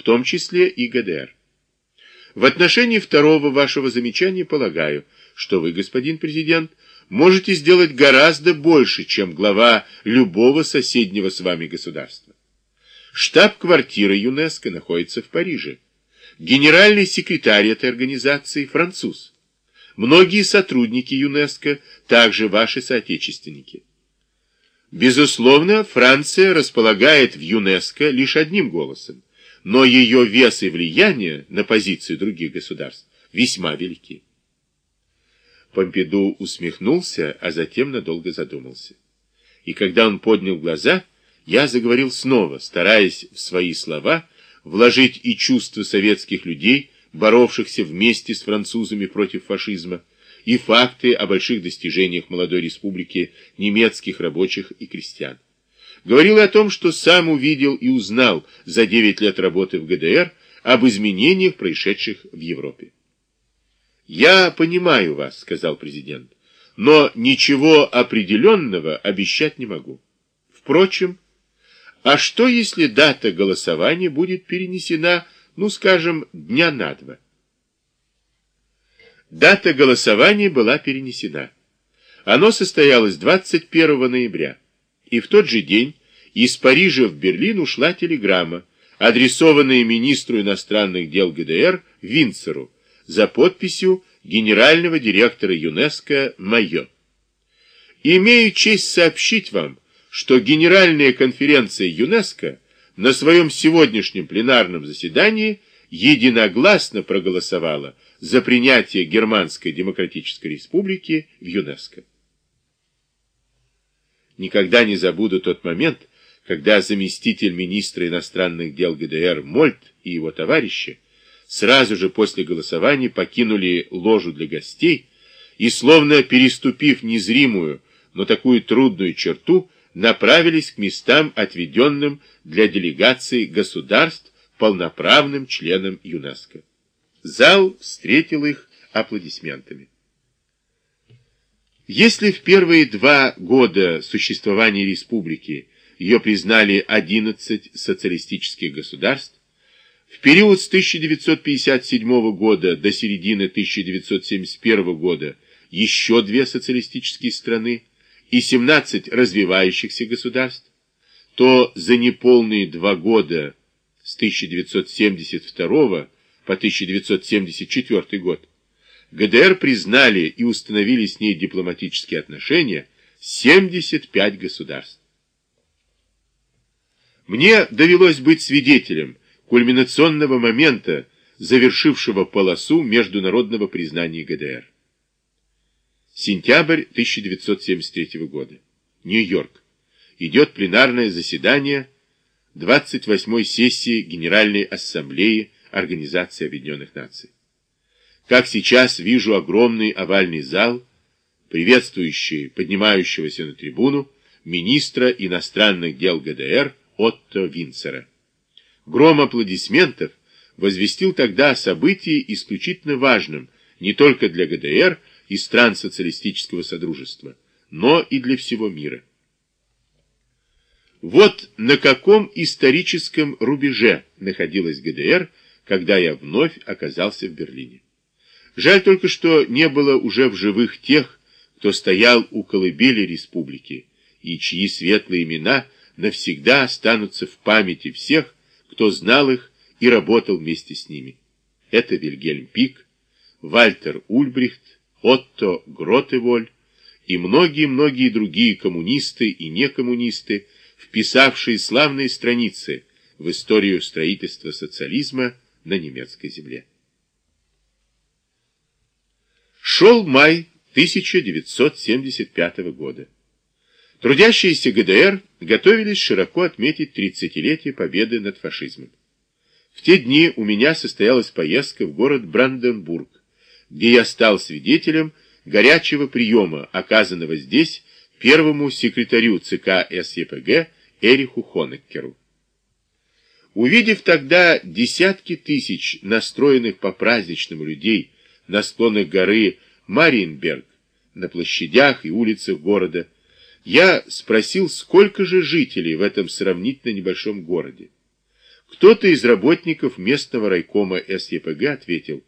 в том числе и ГДР. В отношении второго вашего замечания полагаю, что вы, господин президент, можете сделать гораздо больше, чем глава любого соседнего с вами государства. Штаб-квартира ЮНЕСКО находится в Париже. Генеральный секретарь этой организации – француз. Многие сотрудники ЮНЕСКО также ваши соотечественники. Безусловно, Франция располагает в ЮНЕСКО лишь одним голосом, но ее вес и влияние на позиции других государств весьма велики. Помпиду усмехнулся, а затем надолго задумался. И когда он поднял глаза, я заговорил снова, стараясь в свои слова вложить и чувства советских людей, боровшихся вместе с французами против фашизма, и факты о больших достижениях молодой республики немецких рабочих и крестьян. Говорил о том, что сам увидел и узнал за 9 лет работы в ГДР об изменениях, происшедших в Европе. «Я понимаю вас», — сказал президент, — «но ничего определенного обещать не могу. Впрочем, а что, если дата голосования будет перенесена, ну, скажем, дня на два? Дата голосования была перенесена. Оно состоялось 21 ноября, и в тот же день из Парижа в Берлин ушла телеграмма, адресованная министру иностранных дел ГДР Винцеру за подписью генерального директора ЮНЕСКО Майо. Имею честь сообщить вам, что Генеральная конференция ЮНЕСКО на своем сегодняшнем пленарном заседании единогласно проголосовала за принятие Германской Демократической Республики в ЮНЕСКО. Никогда не забуду тот момент, когда заместитель министра иностранных дел ГДР Мольт и его товарищи сразу же после голосования покинули ложу для гостей и, словно переступив незримую, но такую трудную черту, направились к местам, отведенным для делегаций государств, полноправным членам ЮНЕСКО. Зал встретил их аплодисментами. Если в первые два года существования республики ее признали 11 социалистических государств, в период с 1957 года до середины 1971 года еще две социалистические страны, и 17 развивающихся государств, то за неполные два года с 1972 по 1974 год ГДР признали и установили с ней дипломатические отношения 75 государств. Мне довелось быть свидетелем кульминационного момента, завершившего полосу международного признания ГДР. Сентябрь 1973 года. Нью-Йорк. Идет пленарное заседание 28-й сессии Генеральной Ассамблеи Организации Объединенных Наций. Как сейчас вижу огромный овальный зал, приветствующий поднимающегося на трибуну министра иностранных дел ГДР Отто Винцера. Гром аплодисментов возвестил тогда о событии исключительно важном не только для ГДР, и стран социалистического содружества, но и для всего мира. Вот на каком историческом рубеже находилась ГДР, когда я вновь оказался в Берлине. Жаль только, что не было уже в живых тех, кто стоял у колыбели республики, и чьи светлые имена навсегда останутся в памяти всех, кто знал их и работал вместе с ними. Это Вильгельм Пик, Вальтер Ульбрихт, Отто Гротеволь и многие-многие другие коммунисты и некоммунисты, вписавшие славные страницы в историю строительства социализма на немецкой земле. Шел май 1975 года. Трудящиеся ГДР готовились широко отметить 30-летие победы над фашизмом. В те дни у меня состоялась поездка в город Бранденбург, где я стал свидетелем горячего приема, оказанного здесь первому секретарю ЦК СЕПГ Эриху Хонеккеру. Увидев тогда десятки тысяч настроенных по-праздничному людей на склонах горы Мариенберг, на площадях и улицах города, я спросил, сколько же жителей в этом сравнительно небольшом городе. Кто-то из работников местного райкома СЕПГ ответил,